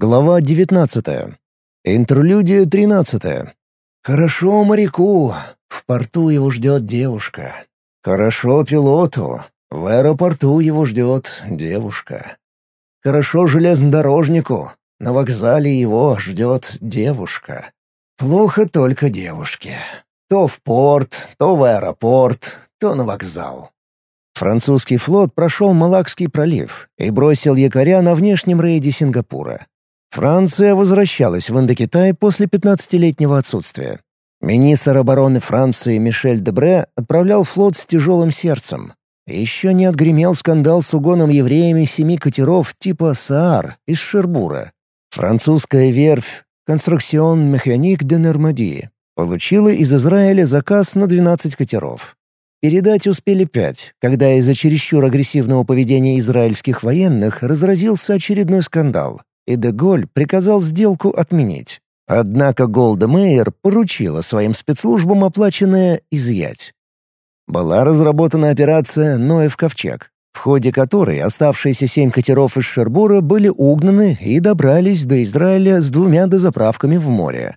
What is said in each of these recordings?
Глава 19. Интерлюдия 13. Хорошо моряку, в порту его ждет девушка. Хорошо пилоту, в аэропорту его ждет девушка. Хорошо железнодорожнику, на вокзале его ждет девушка. Плохо только девушке. То в порт, то в аэропорт, то на вокзал. Французский флот прошел Малакский пролив и бросил якоря на внешнем рейде Сингапура. Франция возвращалась в Индокитай после 15-летнего отсутствия. Министр обороны Франции Мишель Дебре отправлял флот с тяжелым сердцем. Еще не отгремел скандал с угоном евреями семи катеров типа «Саар» из Шербура. Французская верфь «Конструкцион Механик де Нормандии» получила из Израиля заказ на 12 катеров. Передать успели пять, когда из-за чересчур агрессивного поведения израильских военных разразился очередной скандал, и Деголь приказал сделку отменить. Однако Голда Мейер поручила своим спецслужбам оплаченное изъять. Была разработана операция «Ноев ковчег», в ходе которой оставшиеся семь катеров из Шербура были угнаны и добрались до Израиля с двумя дозаправками в море.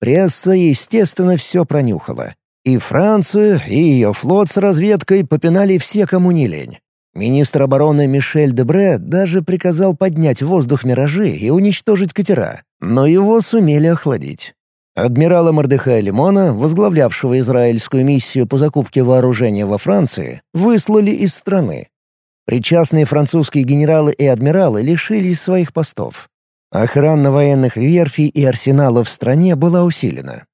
Пресса, естественно, все пронюхала. И Францию, и ее флот с разведкой попинали все, кому не лень. Министр обороны Мишель Дебре даже приказал поднять в воздух миражи и уничтожить катера, но его сумели охладить. Адмирала Мордыхая Лимона, возглавлявшего израильскую миссию по закупке вооружения во Франции, выслали из страны. Причастные французские генералы и адмиралы лишились своих постов. Охрана военных верфей и арсеналов в стране была усилена.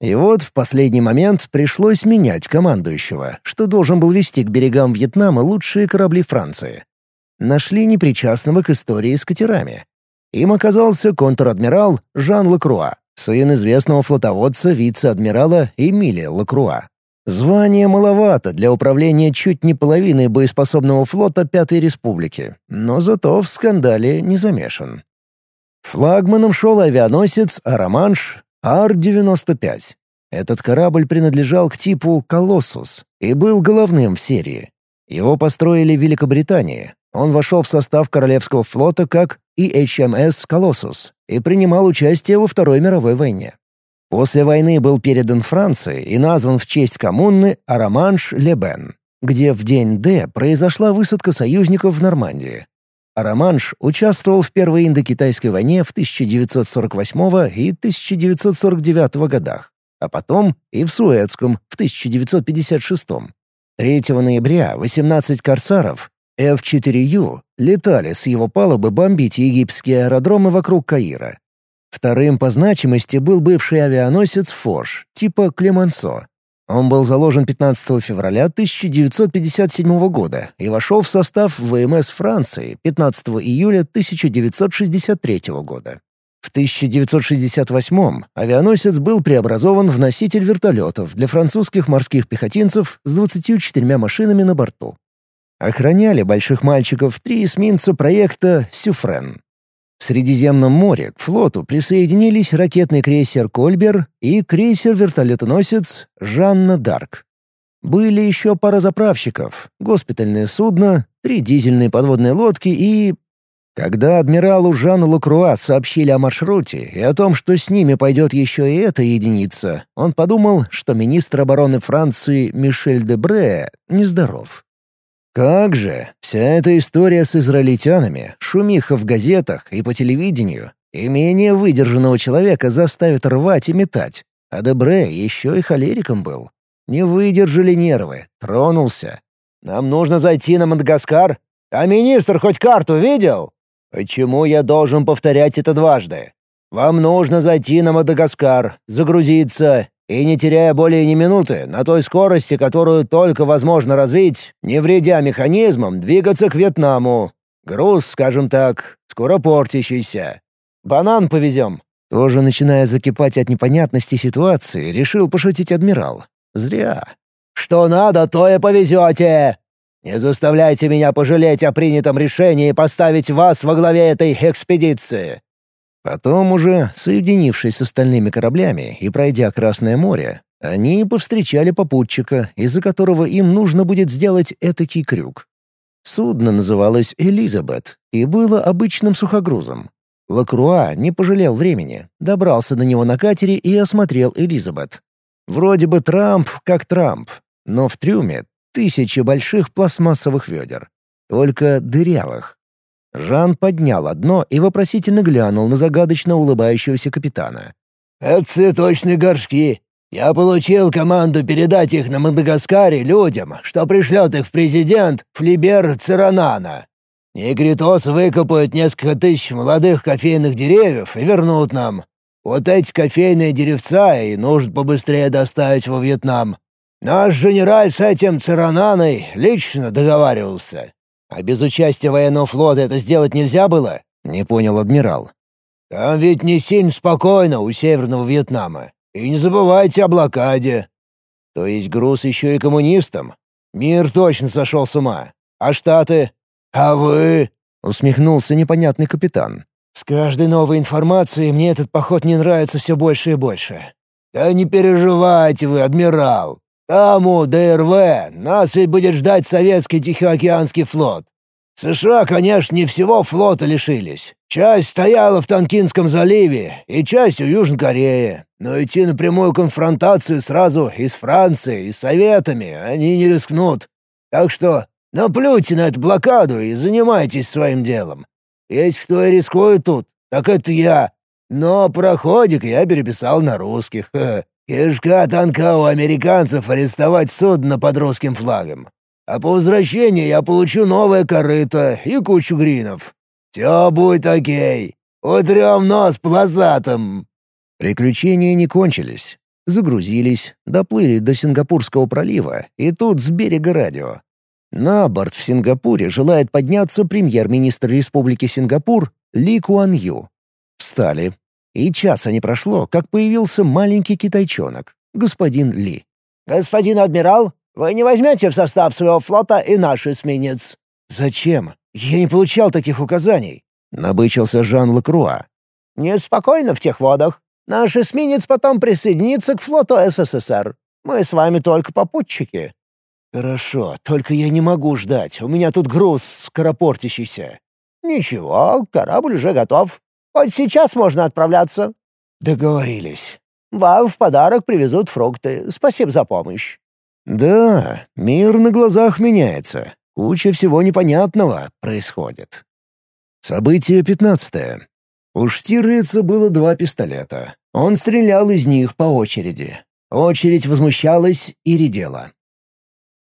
И вот в последний момент пришлось менять командующего, что должен был вести к берегам Вьетнама лучшие корабли Франции. Нашли непричастного к истории с катерами. Им оказался контр-адмирал Жан Лакруа, сын известного флотоводца вице-адмирала Эмилия Лакруа. Звание маловато для управления чуть не половиной боеспособного флота Пятой Республики, но зато в скандале не замешан. Флагманом шел авианосец «Араманш», Ар-95. Этот корабль принадлежал к типу «Колоссус» и был головным в серии. Его построили в Великобритании. Он вошел в состав Королевского флота как EHMS «Колоссус» и принимал участие во Второй мировой войне. После войны был передан Франции и назван в честь коммуны Араманш-Лебен, где в день Д произошла высадка союзников в Нормандии. Араманш участвовал в Первой Индокитайской войне в 1948 и 1949 годах, а потом и в Суэцком в 1956. 3 ноября 18 корсаров F-4U летали с его палубы бомбить египетские аэродромы вокруг Каира. Вторым по значимости был бывший авианосец «Форш» типа «Клемансо», он был заложен 15 февраля 1957 года и вошел в состав ВМС Франции 15 июля 1963 года. В 1968 авианосец был преобразован в носитель вертолетов для французских морских пехотинцев с 24 машинами на борту. Охраняли больших мальчиков три эсминца проекта «Сюфрен». В Средиземном море к флоту присоединились ракетный крейсер «Кольбер» и крейсер-вертолетоносец «Жанна Дарк». Были еще пара заправщиков, госпитальное судно, три дизельные подводные лодки и... Когда адмиралу Жану Лакруа сообщили о маршруте и о том, что с ними пойдет еще и эта единица, он подумал, что министр обороны Франции Мишель де Бре нездоров. Как же, вся эта история с израильтянами, шумиха в газетах и по телевидению, и менее выдержанного человека заставит рвать и метать. А Дебре еще и холериком был. Не выдержали нервы, тронулся. «Нам нужно зайти на Мадагаскар? А министр хоть карту видел?» «Почему я должен повторять это дважды? Вам нужно зайти на Мадагаскар, загрузиться и, не теряя более ни минуты, на той скорости, которую только возможно развить, не вредя механизмам, двигаться к Вьетнаму. Груз, скажем так, скоро портящийся. Банан повезем». Тоже начиная закипать от непонятности ситуации, решил пошутить адмирал. Зря. «Что надо, то и повезете!» «Не заставляйте меня пожалеть о принятом решении поставить вас во главе этой экспедиции. Потом уже, соединившись с остальными кораблями и пройдя Красное море, они повстречали попутчика, из-за которого им нужно будет сделать этакий крюк. Судно называлось «Элизабет» и было обычным сухогрузом. Лакруа не пожалел времени, добрался до него на катере и осмотрел Элизабет. Вроде бы Трамп как Трамп, но в трюме тысячи больших пластмассовых ведер. Только дырявых. Жан поднял одно и вопросительно глянул на загадочно улыбающегося капитана. «Это цветочные горшки. Я получил команду передать их на Мадагаскаре людям, что пришлет их в президент Флибер Циранана. Негритос выкопают несколько тысяч молодых кофейных деревьев и вернут нам. Вот эти кофейные деревца и нужно побыстрее доставить во Вьетнам. Наш генераль с этим Цирананой лично договаривался. А без участия военного флота это сделать нельзя было? Не понял адмирал. Там ведь не сильно спокойно у Северного Вьетнама. И не забывайте о блокаде. То есть груз еще и коммунистам? Мир точно сошел с ума. А Штаты? «А вы?» — усмехнулся непонятный капитан. «С каждой новой информацией мне этот поход не нравится все больше и больше». «Да не переживайте вы, адмирал. Там у ДРВ нас ведь будет ждать советский Тихоокеанский флот. США, конечно, не всего флота лишились. Часть стояла в Танкинском заливе и часть у Южной Кореи. Но идти на прямую конфронтацию сразу и с Францией, и с Советами они не рискнут. Так что Наплюйте на эту блокаду и занимайтесь своим делом. Есть кто и рискует тут, так это я. Но проходик я переписал на русских. Кишка танка у американцев арестовать судно под русским флагом. А по возвращении я получу новое корыто и кучу гринов. Все будет окей. Утрем нос полосатым». Приключения не кончились. Загрузились, доплыли до Сингапурского пролива, и тут с берега радио. На борт в Сингапуре желает подняться премьер-министр Республики Сингапур Ли Куан Ю. Встали. И часа не прошло, как появился маленький китайчонок, господин Ли. «Господин адмирал, вы не возьмете в состав своего флота и наш эсминец?» «Зачем? Я не получал таких указаний», — набычился Жан Лакруа. «Неспокойно в тех водах. Наш эсминец потом присоединится к флоту СССР. Мы с вами только попутчики. «Хорошо, только я не могу ждать. У меня тут груз скоропортящийся». «Ничего, корабль уже готов. Хоть сейчас можно отправляться». «Договорились». «Вам в подарок привезут фрукты. Спасибо за помощь». «Да, мир на глазах меняется. Куча всего непонятного происходит». Событие пятнадцатое. У Штирлица было два пистолета. Он стрелял из них по очереди. Очередь возмущалась и редела.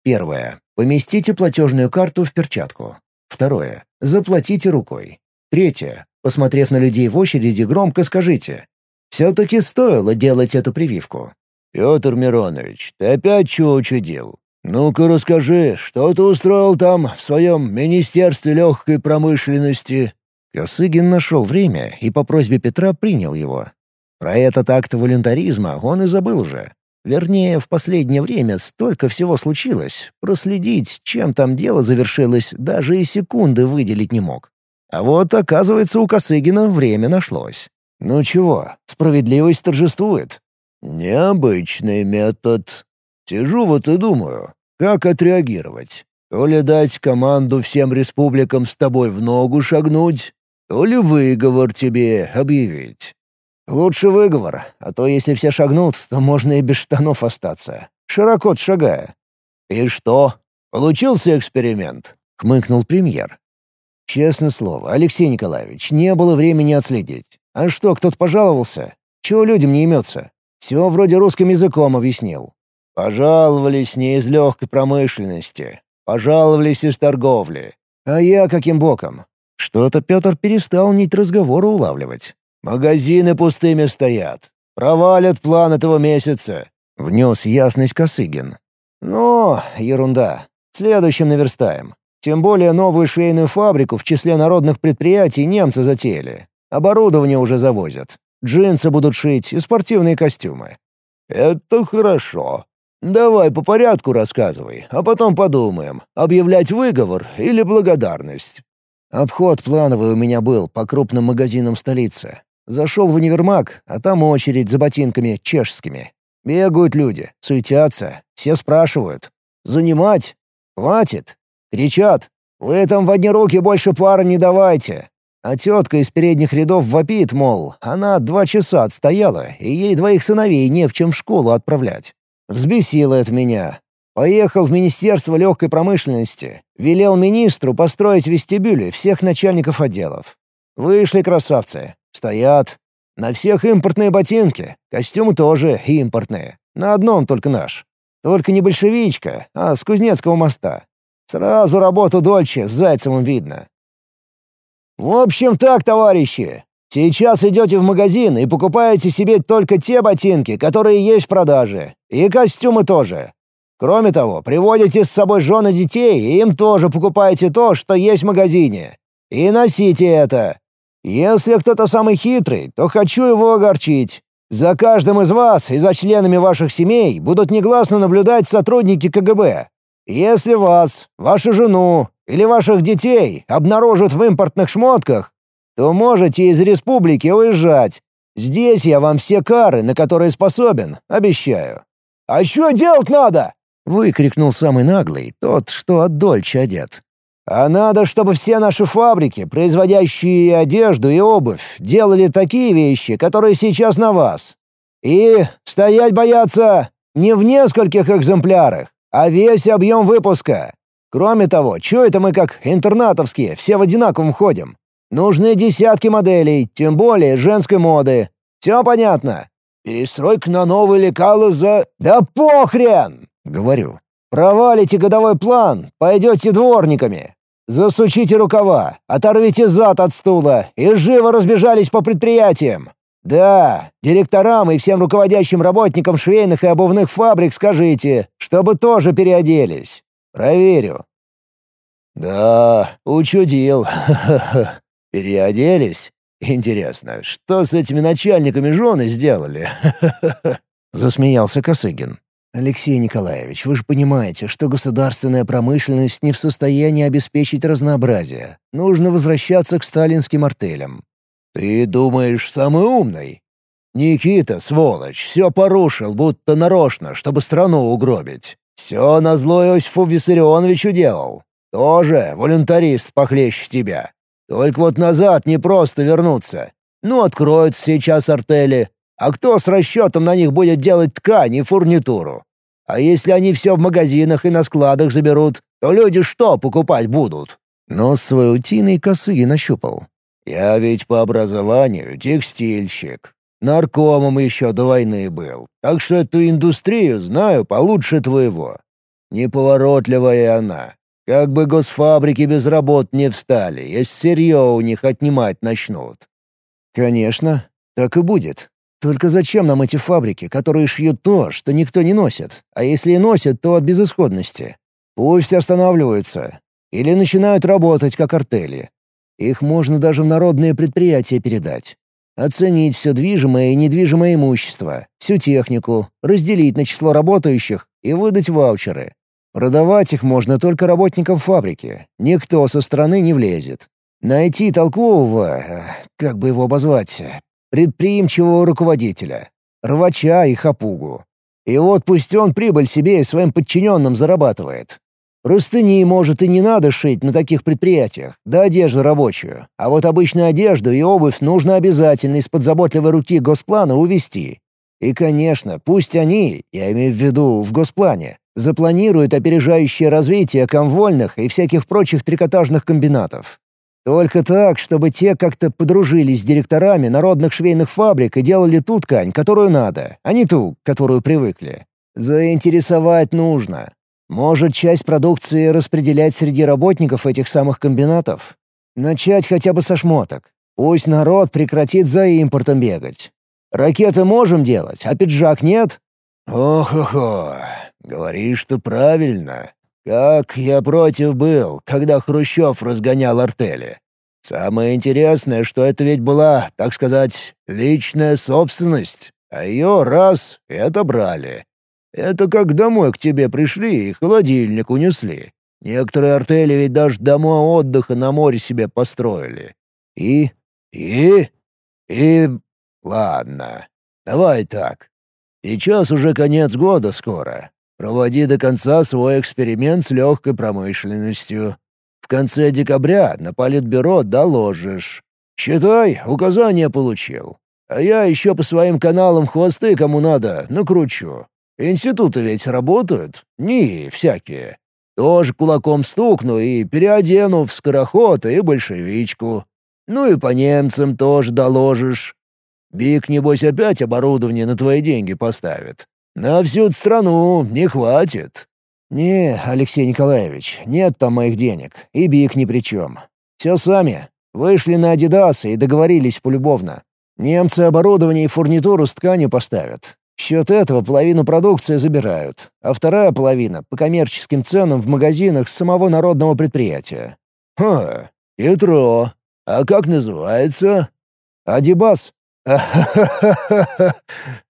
Первое. Поместите платежную карту в перчатку. Второе. Заплатите рукой. Третье. Посмотрев на людей в очереди, громко скажите. «Все-таки стоило делать эту прививку». «Петр Миронович, ты опять чего учудил? Ну-ка расскажи, что ты устроил там, в своем Министерстве легкой промышленности?» Косыгин нашел время и по просьбе Петра принял его. Про этот акт волюнтаризма он и забыл уже. Вернее, в последнее время столько всего случилось, проследить, чем там дело завершилось, даже и секунды выделить не мог. А вот, оказывается, у Косыгина время нашлось. Ну чего, справедливость торжествует. Необычный метод. Сижу вот и думаю, как отреагировать. То ли дать команду всем республикам с тобой в ногу шагнуть, то ли выговор тебе объявить. Лучше выговор, а то если все шагнут, то можно и без штанов остаться. Широко шагая. «И что? Получился эксперимент?» — хмыкнул премьер. «Честное слово, Алексей Николаевич, не было времени отследить. А что, кто-то пожаловался? Чего людям не имется? Все вроде русским языком объяснил». «Пожаловались не из легкой промышленности. Пожаловались из торговли. А я каким боком? Что-то Петр перестал нить разговора улавливать. Магазины пустыми стоят. Провалят план этого месяца», — внес ясность Косыгин. «Ну, ерунда. Следующим наверстаем. Тем более новую швейную фабрику в числе народных предприятий немцы затеяли. Оборудование уже завозят. Джинсы будут шить и спортивные костюмы». «Это хорошо. Давай по порядку рассказывай, а потом подумаем, объявлять выговор или благодарность». Обход плановый у меня был по крупным магазинам столицы. Зашел в универмаг, а там очередь за ботинками чешскими. Бегают люди, суетятся, все спрашивают. «Занимать? Хватит!» Кричат. «Вы там в одни руки больше пары не давайте!» А тетка из передних рядов вопит, мол, она два часа отстояла, и ей двоих сыновей не в чем в школу отправлять. Взбесило это меня. Поехал в Министерство легкой промышленности. Велел министру построить вестибюли всех начальников отделов. Вышли красавцы. Стоят. На всех импортные ботинки. Костюмы тоже импортные. На одном только наш. Только не большевичка, а с Кузнецкого моста. Сразу работу Дольче с Зайцевым видно. В общем так, товарищи. Сейчас идете в магазин и покупаете себе только те ботинки, которые есть в продаже. И костюмы тоже. Кроме того, приводите с собой жены детей, и им тоже покупаете то, что есть в магазине. И носите это. Если кто-то самый хитрый, то хочу его огорчить. За каждым из вас и за членами ваших семей будут негласно наблюдать сотрудники КГБ. Если вас, вашу жену или ваших детей обнаружат в импортных шмотках, то можете из республики уезжать. Здесь я вам все кары, на которые способен, обещаю». «А что делать надо?» — выкрикнул самый наглый, тот, что от Дольче одет. А надо, чтобы все наши фабрики, производящие одежду и обувь, делали такие вещи, которые сейчас на вас. И стоять бояться не в нескольких экземплярах, а весь объем выпуска. Кроме того, что это мы как интернатовские, все в одинаковом ходим? Нужны десятки моделей, тем более женской моды. Все понятно? Перестройка на новые лекалы за... Да похрен! Говорю. Провалите годовой план, пойдете дворниками. Засучите рукава, оторвите зад от стула и живо разбежались по предприятиям. Да, директорам и всем руководящим работникам швейных и обувных фабрик скажите, чтобы тоже переоделись. Проверю. Да, учудил. Переоделись? Интересно, что с этими начальниками жены сделали? Засмеялся Косыгин. «Алексей Николаевич, вы же понимаете, что государственная промышленность не в состоянии обеспечить разнообразие. Нужно возвращаться к сталинским артелям». «Ты думаешь, самый умный?» «Никита, сволочь, все порушил, будто нарочно, чтобы страну угробить. Все на зло Иосифу Виссарионовичу делал. Тоже волюнтарист похлеще тебя. Только вот назад не просто вернуться. Ну, откроются сейчас артели, а кто с расчетом на них будет делать ткань и фурнитуру? А если они все в магазинах и на складах заберут, то люди что покупать будут?» Нос свой утиной косыги нащупал. «Я ведь по образованию текстильщик. Наркомом еще до войны был, так что эту индустрию знаю получше твоего. Неповоротливая она. Как бы госфабрики без работ не встали, если сырье у них отнимать начнут». «Конечно, так и будет», только зачем нам эти фабрики, которые шьют то, что никто не носит? А если и носят, то от безысходности. Пусть останавливаются. Или начинают работать как артели. Их можно даже в народные предприятия передать. Оценить все движимое и недвижимое имущество, всю технику, разделить на число работающих и выдать ваучеры. Продавать их можно только работникам фабрики. Никто со стороны не влезет. Найти толкового, э, как бы его обозвать, предприимчивого руководителя, рвача и хапугу. И вот пусть он прибыль себе и своим подчиненным зарабатывает. Простыни, может, и не надо шить на таких предприятиях, да одежду рабочую. А вот обычную одежду и обувь нужно обязательно из-под заботливой руки госплана увести. И, конечно, пусть они, я имею в виду в госплане, запланируют опережающее развитие комвольных и всяких прочих трикотажных комбинатов. Только так, чтобы те как-то подружились с директорами народных швейных фабрик и делали ту ткань, которую надо, а не ту, которую привыкли. Заинтересовать нужно. Может, часть продукции распределять среди работников этих самых комбинатов? Начать хотя бы со шмоток. Пусть народ прекратит за импортом бегать. Ракеты можем делать, а пиджак нет? Ох-охо, говоришь, что правильно. Как я против был, когда Хрущев разгонял артели. Самое интересное, что это ведь была, так сказать, личная собственность, а ее раз — и отобрали. Это как домой к тебе пришли и холодильник унесли. Некоторые артели ведь даже дома отдыха на море себе построили. И? И? И... Ладно. Давай так. Сейчас уже конец года скоро. Проводи до конца свой эксперимент с легкой промышленностью. В конце декабря на политбюро доложишь. Считай, указание получил. А я еще по своим каналам хвосты кому надо накручу. Институты ведь работают, не всякие. Тоже кулаком стукну и переодену в скороход и большевичку. Ну и по немцам тоже доложишь. Биг, небось, опять оборудование на твои деньги поставит. На всю страну не хватит. «Не, Алексей Николаевич, нет там моих денег, и Биг ни при чем. Все сами. Вышли на Адидас и договорились полюбовно. Немцы оборудование и фурнитуру с тканью поставят. В счет этого половину продукции забирают, а вторая половина — по коммерческим ценам в магазинах самого народного предприятия. «Ха, хитро. А как называется?» «Адибас».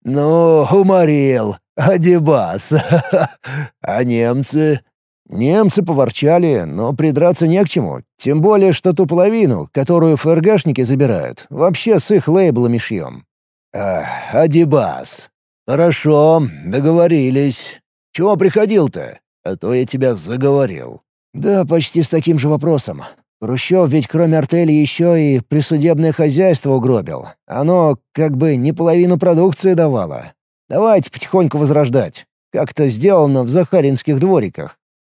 Ну, уморил. Адибас. А немцы? Немцы поворчали, но придраться не к чему. Тем более, что ту половину, которую ФРГшники забирают, вообще с их лейблами шьем. Адибас. Хорошо, договорились. Чего приходил-то? А то я тебя заговорил. Да, почти с таким же вопросом. Хрущев ведь кроме артели еще и присудебное хозяйство угробил. Оно как бы не половину продукции давало. Давайте потихоньку возрождать. Как то сделано в Захаринских двориках.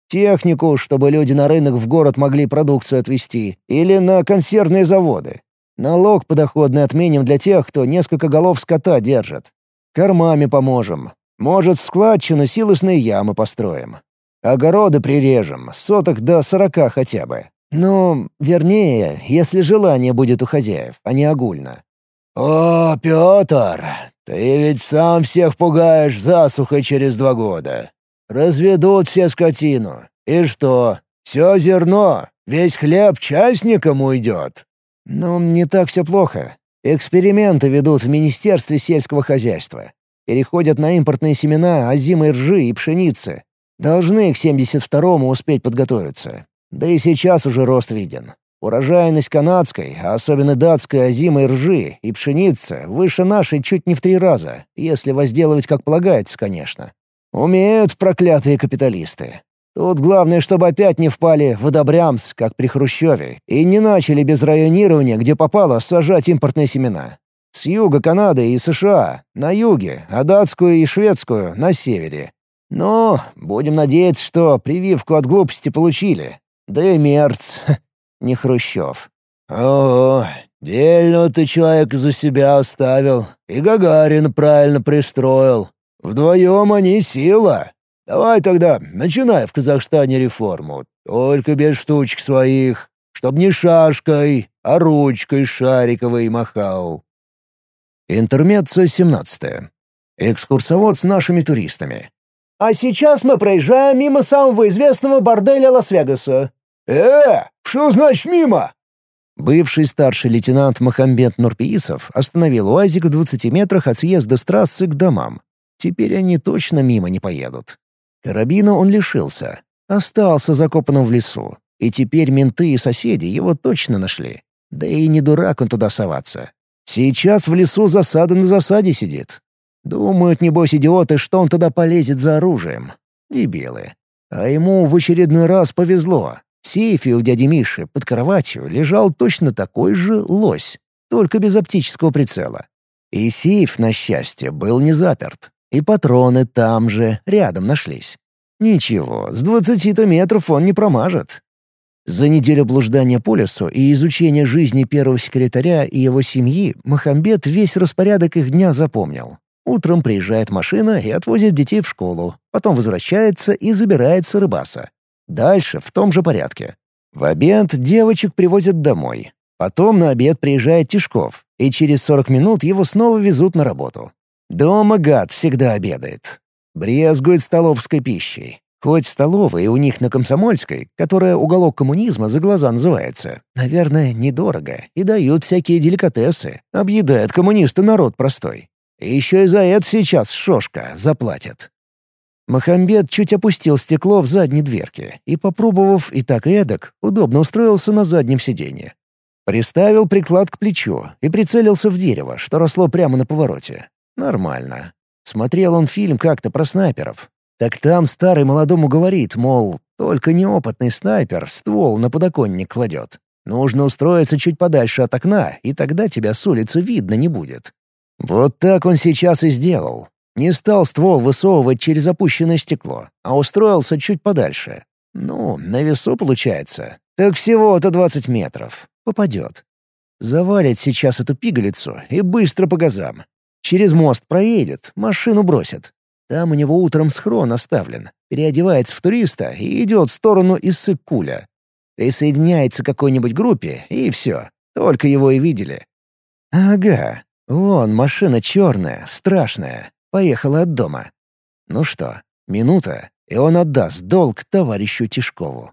Технику, чтобы люди на рынок в город могли продукцию отвезти, или на консервные заводы. Налог подоходный отменим для тех, кто несколько голов скота держит. Кормами поможем. Может, складчину силосные ямы построим. Огороды прирежем, соток до сорока хотя бы. Ну, вернее, если желание будет у хозяев, а не огульно. «О, Петр, ты ведь сам всех пугаешь засухой через два года. Разведут все скотину. И что? Все зерно, весь хлеб частникам уйдет». «Ну, не так все плохо. Эксперименты ведут в Министерстве сельского хозяйства. Переходят на импортные семена озимой ржи и пшеницы. Должны к 72-му успеть подготовиться. Да и сейчас уже рост виден. Урожайность канадской, а особенно датской озимой ржи и пшеницы выше нашей чуть не в три раза, если возделывать как полагается, конечно. Умеют проклятые капиталисты. Тут главное, чтобы опять не впали в одобрямс, как при Хрущеве, и не начали без районирования, где попало, сажать импортные семена. С юга Канады и США, на юге, а датскую и шведскую — на севере. Но будем надеяться, что прививку от глупости получили. Да и Мерц, не Хрущев. «О, дельного ты человека за себя оставил, и Гагарин правильно пристроил. Вдвоем они сила. Давай тогда, начинай в Казахстане реформу, только без штучек своих, чтоб не шашкой, а ручкой шариковой махал». Интермеццо 17. Экскурсовод с нашими туристами. «А сейчас мы проезжаем мимо самого известного борделя Лас-Вегаса. «Э, что значит мимо?» Бывший старший лейтенант Махамбет Нурпиисов остановил УАЗик в 20 метрах от съезда с трассы к домам. Теперь они точно мимо не поедут. Карабина он лишился. Остался закопанным в лесу. И теперь менты и соседи его точно нашли. Да и не дурак он туда соваться. Сейчас в лесу засада на засаде сидит. Думают, небось, идиоты, что он туда полезет за оружием. Дебилы. А ему в очередной раз повезло. В сейфе у дяди Миши под кроватью лежал точно такой же лось, только без оптического прицела. И сейф, на счастье, был не заперт. И патроны там же, рядом нашлись. Ничего, с двадцати-то метров он не промажет. За неделю блуждания по лесу и изучения жизни первого секретаря и его семьи Махамбет весь распорядок их дня запомнил. Утром приезжает машина и отвозит детей в школу, потом возвращается и забирается рыбаса. Дальше в том же порядке. В обед девочек привозят домой. Потом на обед приезжает Тишков, и через 40 минут его снова везут на работу. Дома гад всегда обедает. Брезгует столовской пищей. Хоть столовая у них на Комсомольской, которая уголок коммунизма за глаза называется, наверное, недорого, и дают всякие деликатесы, объедает коммунисты народ простой. И еще и за это сейчас шошка заплатят. Махамбет чуть опустил стекло в задней дверке и, попробовав и так и эдак, удобно устроился на заднем сиденье. Приставил приклад к плечу и прицелился в дерево, что росло прямо на повороте. Нормально. Смотрел он фильм как-то про снайперов. Так там старый молодому говорит, мол, только неопытный снайпер ствол на подоконник кладет. Нужно устроиться чуть подальше от окна, и тогда тебя с улицы видно не будет. Вот так он сейчас и сделал. Не стал ствол высовывать через опущенное стекло, а устроился чуть подальше. Ну, на весу получается. Так всего-то 20 метров. Попадет. Завалит сейчас эту пигалицу и быстро по газам. Через мост проедет, машину бросит. Там у него утром схрон оставлен. Переодевается в туриста и идет в сторону Иссык-Куля. Присоединяется к какой-нибудь группе, и все. Только его и видели. Ага, вон машина черная, страшная. Поехала от дома. Ну что, минута, и он отдаст долг товарищу Тишкову.